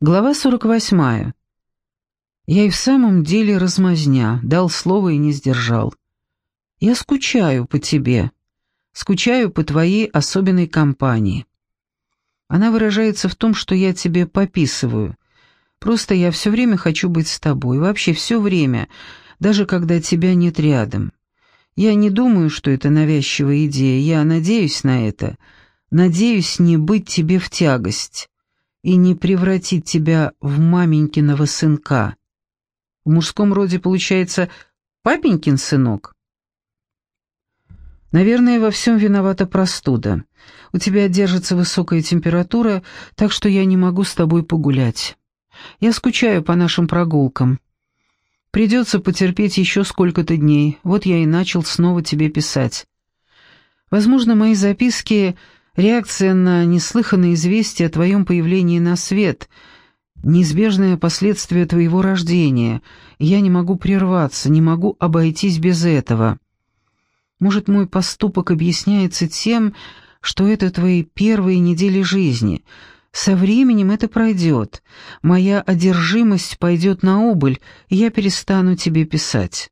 Глава 48. Я и в самом деле размазня, дал слово и не сдержал. Я скучаю по тебе, скучаю по твоей особенной компании. Она выражается в том, что я тебе пописываю. Просто я все время хочу быть с тобой, вообще все время, даже когда тебя нет рядом. Я не думаю, что это навязчивая идея, я надеюсь на это, надеюсь не быть тебе в тягость и не превратить тебя в маменькиного сынка. В мужском роде получается папенькин сынок. Наверное, во всем виновата простуда. У тебя держится высокая температура, так что я не могу с тобой погулять. Я скучаю по нашим прогулкам. Придется потерпеть еще сколько-то дней, вот я и начал снова тебе писать. Возможно, мои записки Реакция на неслыханное известие о твоем появлении на свет, неизбежное последствие твоего рождения, я не могу прерваться, не могу обойтись без этого. Может, мой поступок объясняется тем, что это твои первые недели жизни. Со временем это пройдет, моя одержимость пойдет на убыль, и я перестану тебе писать.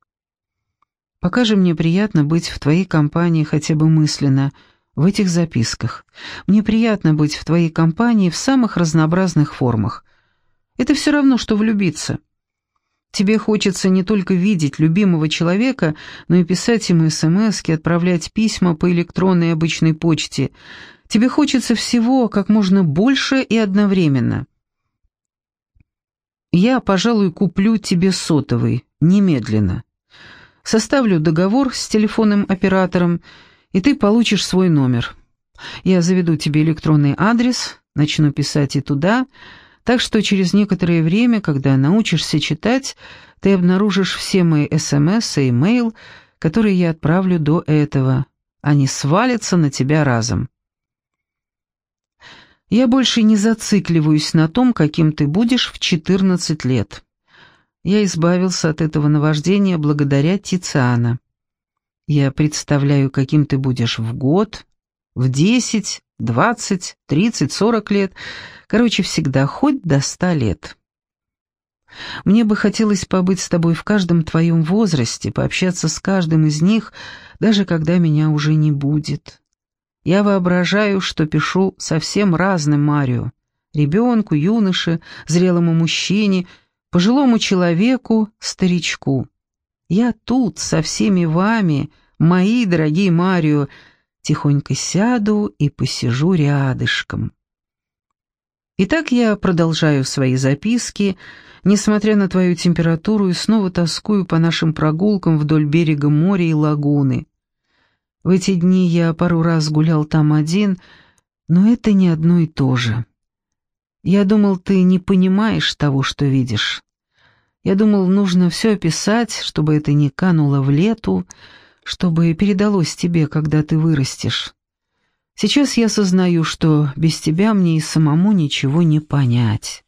Пока же мне приятно быть в твоей компании хотя бы мысленно — в этих записках. Мне приятно быть в твоей компании в самых разнообразных формах. Это все равно, что влюбиться. Тебе хочется не только видеть любимого человека, но и писать ему смс отправлять письма по электронной обычной почте. Тебе хочется всего как можно больше и одновременно. Я, пожалуй, куплю тебе сотовый, немедленно. Составлю договор с телефонным оператором и ты получишь свой номер. Я заведу тебе электронный адрес, начну писать и туда, так что через некоторое время, когда научишься читать, ты обнаружишь все мои СМС и имейл, которые я отправлю до этого. Они свалятся на тебя разом. Я больше не зацикливаюсь на том, каким ты будешь в 14 лет. Я избавился от этого наваждения благодаря Тициана. Я представляю, каким ты будешь в год, в десять, двадцать, тридцать, сорок лет. Короче, всегда хоть до ста лет. Мне бы хотелось побыть с тобой в каждом твоем возрасте, пообщаться с каждым из них, даже когда меня уже не будет. Я воображаю, что пишу совсем разным Марио. Ребенку, юноше, зрелому мужчине, пожилому человеку, старичку. Я тут со всеми вами, мои дорогие Марио, тихонько сяду и посижу рядышком. Итак, я продолжаю свои записки, несмотря на твою температуру, и снова тоскую по нашим прогулкам вдоль берега моря и лагуны. В эти дни я пару раз гулял там один, но это не одно и то же. Я думал, ты не понимаешь того, что видишь. Я думал, нужно все описать, чтобы это не кануло в лету, чтобы передалось тебе, когда ты вырастешь. Сейчас я сознаю, что без тебя мне и самому ничего не понять.